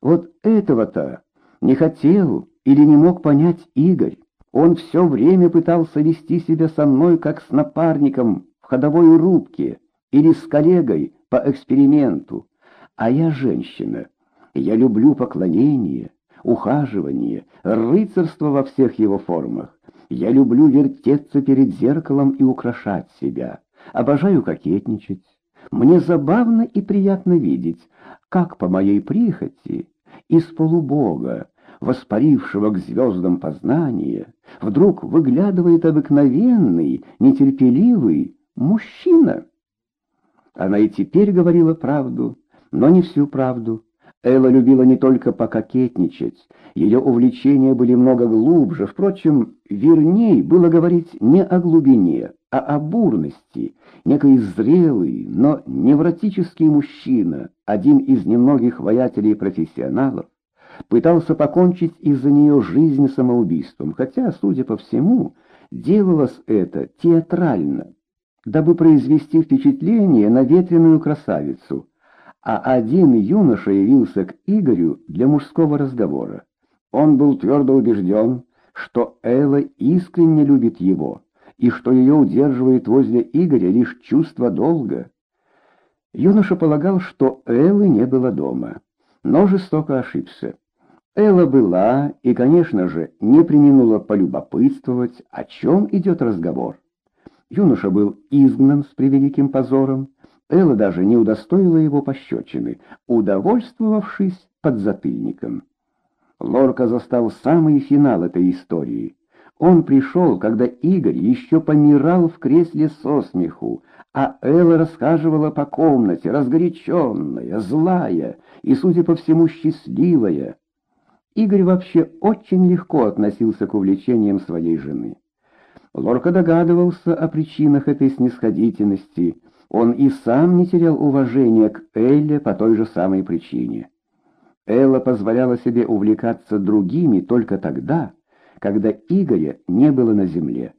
Вот этого-то не хотел или не мог понять Игорь. Он все время пытался вести себя со мной как с напарником в ходовой рубке или с коллегой по эксперименту. А я женщина. Я люблю поклонение, ухаживание, рыцарство во всех его формах. Я люблю вертеться перед зеркалом и украшать себя. Обожаю кокетничать. Мне забавно и приятно видеть, как по моей прихоти из полубога, воспарившего к звездам познания, вдруг выглядывает обыкновенный, нетерпеливый мужчина. Она и теперь говорила правду, но не всю правду. Элла любила не только пококетничать, ее увлечения были много глубже, впрочем, верней было говорить не о глубине, а о бурности, некий зрелый, но невротический мужчина, один из немногих воятелей-профессионалов, пытался покончить из-за нее жизнь самоубийством, хотя, судя по всему, делалось это театрально, дабы произвести впечатление на ветреную красавицу, а один юноша явился к Игорю для мужского разговора. Он был твердо убежден, что Элла искренне любит его, и что ее удерживает возле Игоря лишь чувство долга. Юноша полагал, что Эллы не было дома, но жестоко ошибся. Элла была и, конечно же, не применула полюбопытствовать, о чем идет разговор. Юноша был изгнан с превеликим позором, Элла даже не удостоила его пощечины, удовольствовавшись подзатыльником. Лорка застал самый финал этой истории. Он пришел, когда Игорь еще помирал в кресле со смеху, а Элла рассказывала по комнате, разгоряченная, злая и, судя по всему, счастливая. Игорь вообще очень легко относился к увлечениям своей жены. Лорка догадывался о причинах этой снисходительности, он и сам не терял уважения к Элле по той же самой причине. Элла позволяла себе увлекаться другими только тогда, когда Игоря не было на земле.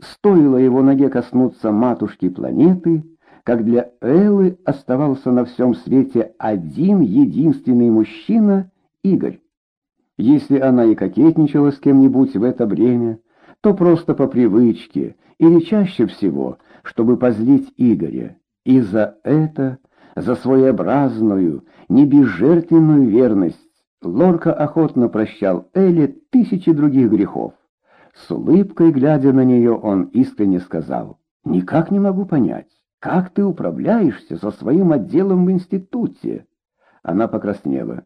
Стоило его ноге коснуться матушки планеты, как для Эллы оставался на всем свете один единственный мужчина — Игорь. Если она и кокетничала с кем-нибудь в это время, то просто по привычке или чаще всего — чтобы позлить Игоря, и за это, за своеобразную, небезжертвенную верность, Лорка охотно прощал Эле тысячи других грехов. С улыбкой, глядя на нее, он искренне сказал, «Никак не могу понять, как ты управляешься со своим отделом в институте?» Она покраснела.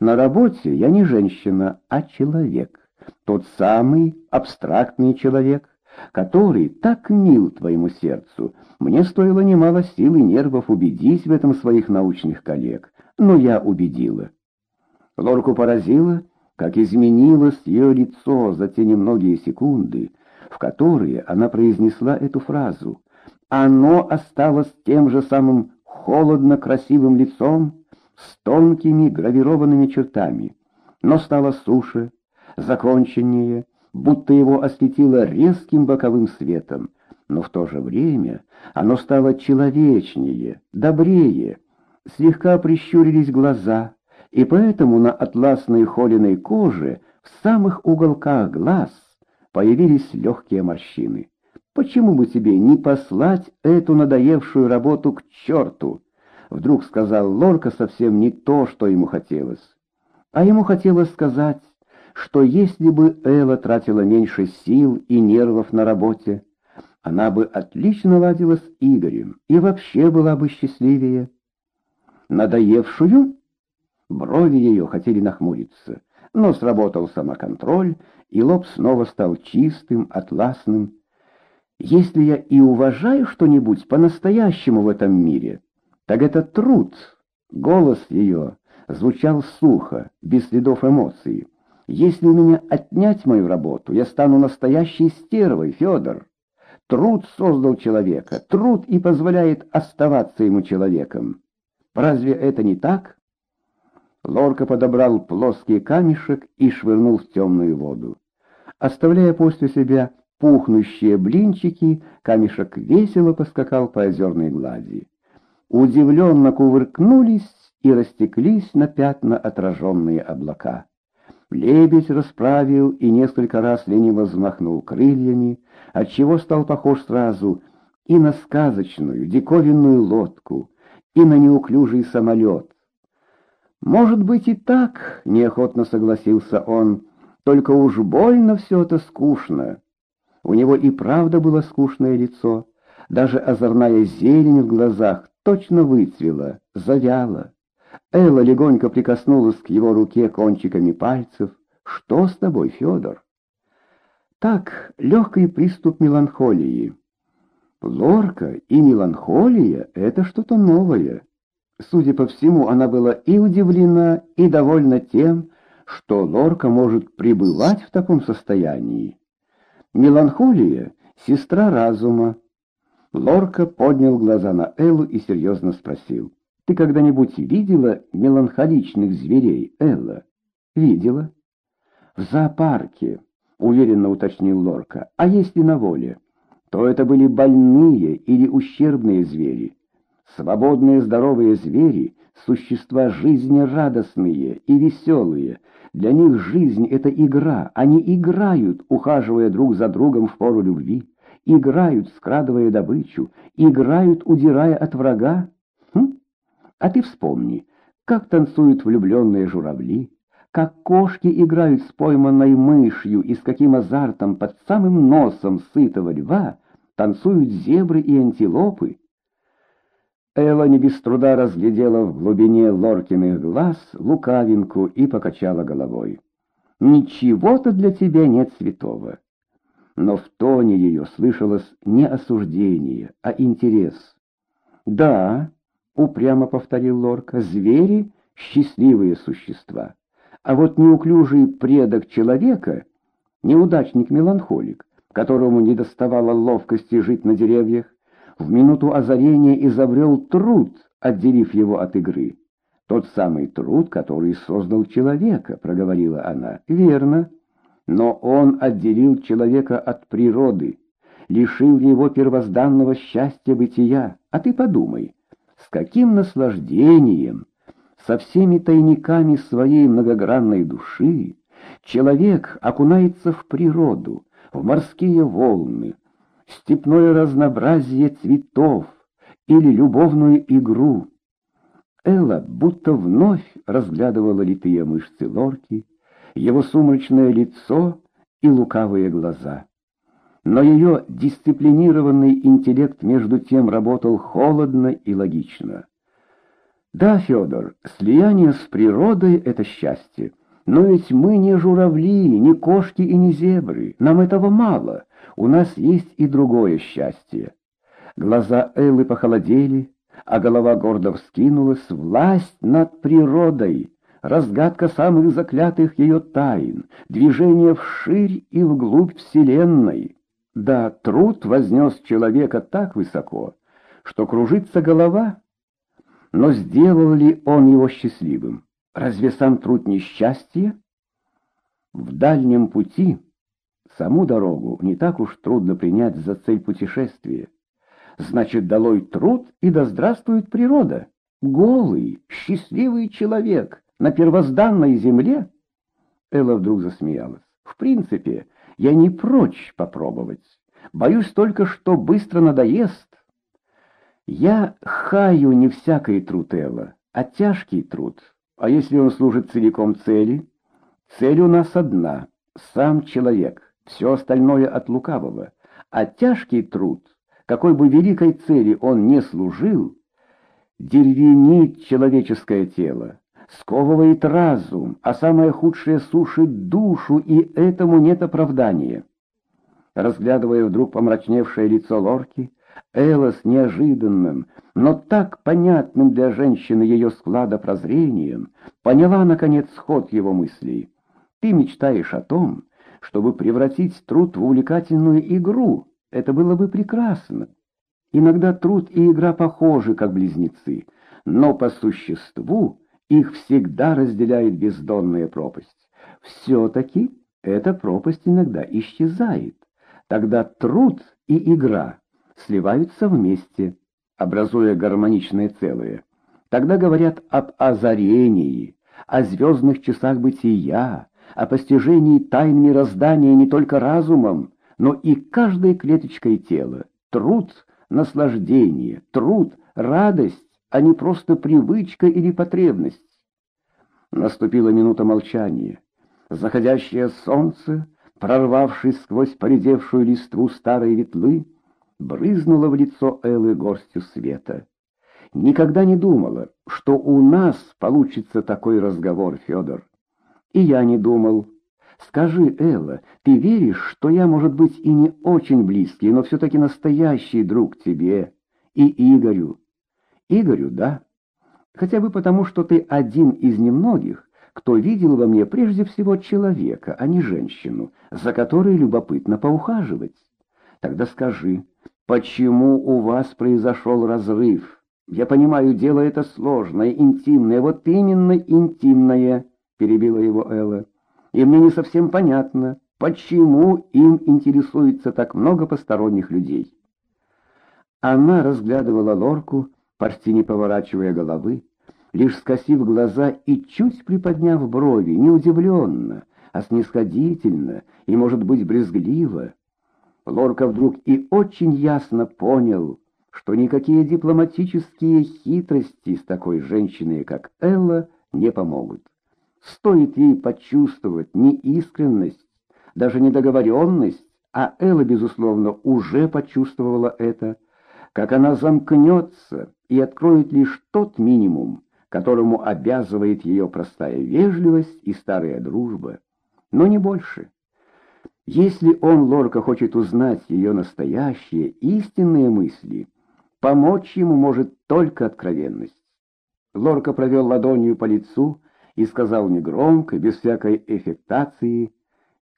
«На работе я не женщина, а человек, тот самый абстрактный человек, который так мил твоему сердцу. Мне стоило немало сил и нервов убедить в этом своих научных коллег, но я убедила. Лорку поразило, как изменилось ее лицо за те немногие секунды, в которые она произнесла эту фразу. Оно осталось тем же самым холодно-красивым лицом, с тонкими гравированными чертами, но стало суше, законченнее, будто его осветило резким боковым светом, но в то же время оно стало человечнее, добрее, слегка прищурились глаза, и поэтому на атласной холеной коже в самых уголках глаз появились легкие морщины. Почему бы тебе не послать эту надоевшую работу к черту? Вдруг сказал Лорка совсем не то, что ему хотелось. А ему хотелось сказать что если бы Элла тратила меньше сил и нервов на работе, она бы отлично ладила с Игорем и вообще была бы счастливее. Надоевшую? Брови ее хотели нахмуриться, но сработал самоконтроль, и лоб снова стал чистым, атласным. Если я и уважаю что-нибудь по-настоящему в этом мире, так это труд. Голос ее звучал сухо, без следов эмоций. Если у меня отнять мою работу, я стану настоящей стервой, Федор. Труд создал человека, труд и позволяет оставаться ему человеком. Разве это не так? Лорка подобрал плоский камешек и швырнул в темную воду. Оставляя после себя пухнущие блинчики, камешек весело поскакал по озерной глади. удивленно кувыркнулись и растеклись на пятна отраженные облака. Лебедь расправил и несколько раз лениво взмахнул крыльями, отчего стал похож сразу и на сказочную, диковинную лодку, и на неуклюжий самолет. «Может быть и так», — неохотно согласился он, — «только уж больно все это скучно». У него и правда было скучное лицо, даже озорная зелень в глазах точно выцвела, завяла. Элла легонько прикоснулась к его руке кончиками пальцев. «Что с тобой, Федор?» «Так, легкий приступ меланхолии». Лорка и меланхолия — это что-то новое. Судя по всему, она была и удивлена, и довольна тем, что Лорка может пребывать в таком состоянии. Меланхолия — сестра разума. Лорка поднял глаза на Эллу и серьезно спросил. «Ты когда-нибудь видела меланхоличных зверей, Элла?» «Видела». «В зоопарке», — уверенно уточнил Лорка. «А если на воле?» то это были больные или ущербные звери. Свободные здоровые звери — существа жизнерадостные и веселые. Для них жизнь — это игра. Они играют, ухаживая друг за другом в пору любви, играют, скрадывая добычу, играют, удирая от врага. Хм? А ты вспомни, как танцуют влюбленные журавли, как кошки играют с пойманной мышью и с каким азартом под самым носом сытого льва танцуют зебры и антилопы. Элла не без труда разглядела в глубине Лоркиных глаз лукавинку и покачала головой. «Ничего-то для тебя нет святого». Но в тоне ее слышалось не осуждение, а интерес. «Да», — упрямо повторил Лорка, — «звери — счастливые существа, а вот неуклюжий предок человека — неудачник-меланхолик, которому не доставало ловкости жить на деревьях, в минуту озарения изобрел труд, отделив его от игры. «Тот самый труд, который создал человека», — проговорила она. «Верно. Но он отделил человека от природы, лишил его первозданного счастья бытия. А ты подумай, с каким наслаждением, со всеми тайниками своей многогранной души человек окунается в природу, в морские волны, степное разнообразие цветов или любовную игру. Элла будто вновь разглядывала литые мышцы лорки, его сумрачное лицо и лукавые глаза. Но ее дисциплинированный интеллект между тем работал холодно и логично. Да, Федор, слияние с природой — это счастье. Но ведь мы не журавли, не кошки и не зебры. Нам этого мало. У нас есть и другое счастье. Глаза Эллы похолодели, а голова гордо вскинулась. Власть над природой, разгадка самых заклятых ее тайн, движение вширь и вглубь Вселенной. Да, труд вознес человека так высоко, что кружится голова. Но сделал ли он его счастливым? Разве сам труд несчастье? В дальнем пути саму дорогу не так уж трудно принять за цель путешествия. Значит, долой труд и да здравствует природа. Голый, счастливый человек на первозданной земле. Элла вдруг засмеялась. В принципе, я не прочь попробовать. Боюсь только, что быстро надоест. Я хаю не всякий труд, Элла, а тяжкий труд. А если он служит целиком цели? Цель у нас одна — сам человек, все остальное от лукавого. А тяжкий труд, какой бы великой цели он не служил, деревенит человеческое тело, сковывает разум, а самое худшее сушит душу, и этому нет оправдания. Разглядывая вдруг помрачневшее лицо Лорки, Элла с неожиданным, но так понятным для женщины ее склада прозрением, поняла, наконец, ход его мыслей. Ты мечтаешь о том, чтобы превратить труд в увлекательную игру. Это было бы прекрасно. Иногда труд и игра похожи, как близнецы, но по существу их всегда разделяет бездонная пропасть. Все-таки эта пропасть иногда исчезает. Тогда труд и игра сливаются вместе. образуя гармоничное целое, тогда говорят об озарении, о звездных часах бытия, о постижении тайн мироздания не только разумом, но и каждой клеточкой тела. Труд — наслаждение, труд — радость, а не просто привычка или потребность. Наступила минута молчания. Заходящее солнце, прорвавшись сквозь поредевшую листву старой ветлы, брызнуло в лицо Эллы горстью света. Никогда не думала, что у нас получится такой разговор, Федор. И я не думал. Скажи, Элла, ты веришь, что я, может быть, и не очень близкий, но все-таки настоящий друг тебе и Игорю? Игорю, да. Хотя бы потому, что ты один из немногих, кто видел во мне прежде всего человека, а не женщину, за которой любопытно поухаживать. Тогда скажи, почему у вас произошел разрыв? Я понимаю, дело это сложное, интимное, вот именно интимное, перебила его Элла. И мне не совсем понятно, почему им интересуется так много посторонних людей. Она разглядывала лорку, почти не поворачивая головы, лишь скосив глаза и чуть приподняв брови, не удивленно, а снисходительно и, может быть, брезгливо. Лорка вдруг и очень ясно понял, что никакие дипломатические хитрости с такой женщиной, как Элла, не помогут. Стоит ей почувствовать неискренность, даже недоговоренность, а Элла, безусловно, уже почувствовала это, как она замкнется и откроет лишь тот минимум, которому обязывает ее простая вежливость и старая дружба, но не больше. Если он, Лорка, хочет узнать ее настоящие, истинные мысли, помочь ему может только откровенность. Лорка провел ладонью по лицу и сказал негромко, без всякой эффектации,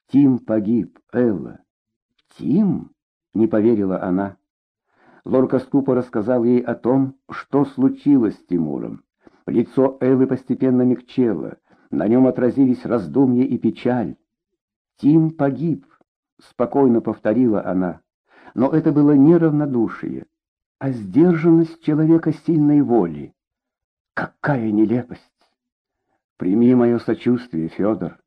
«Тим погиб, Элла». «Тим?» — не поверила она. Лорка скупо рассказал ей о том, что случилось с Тимуром. Лицо Эллы постепенно мягчело, на нем отразились раздумья и печаль. «Тим погиб», — спокойно повторила она, но это было не равнодушие, а сдержанность человека сильной воли. Какая нелепость! Прими мое сочувствие, Федор.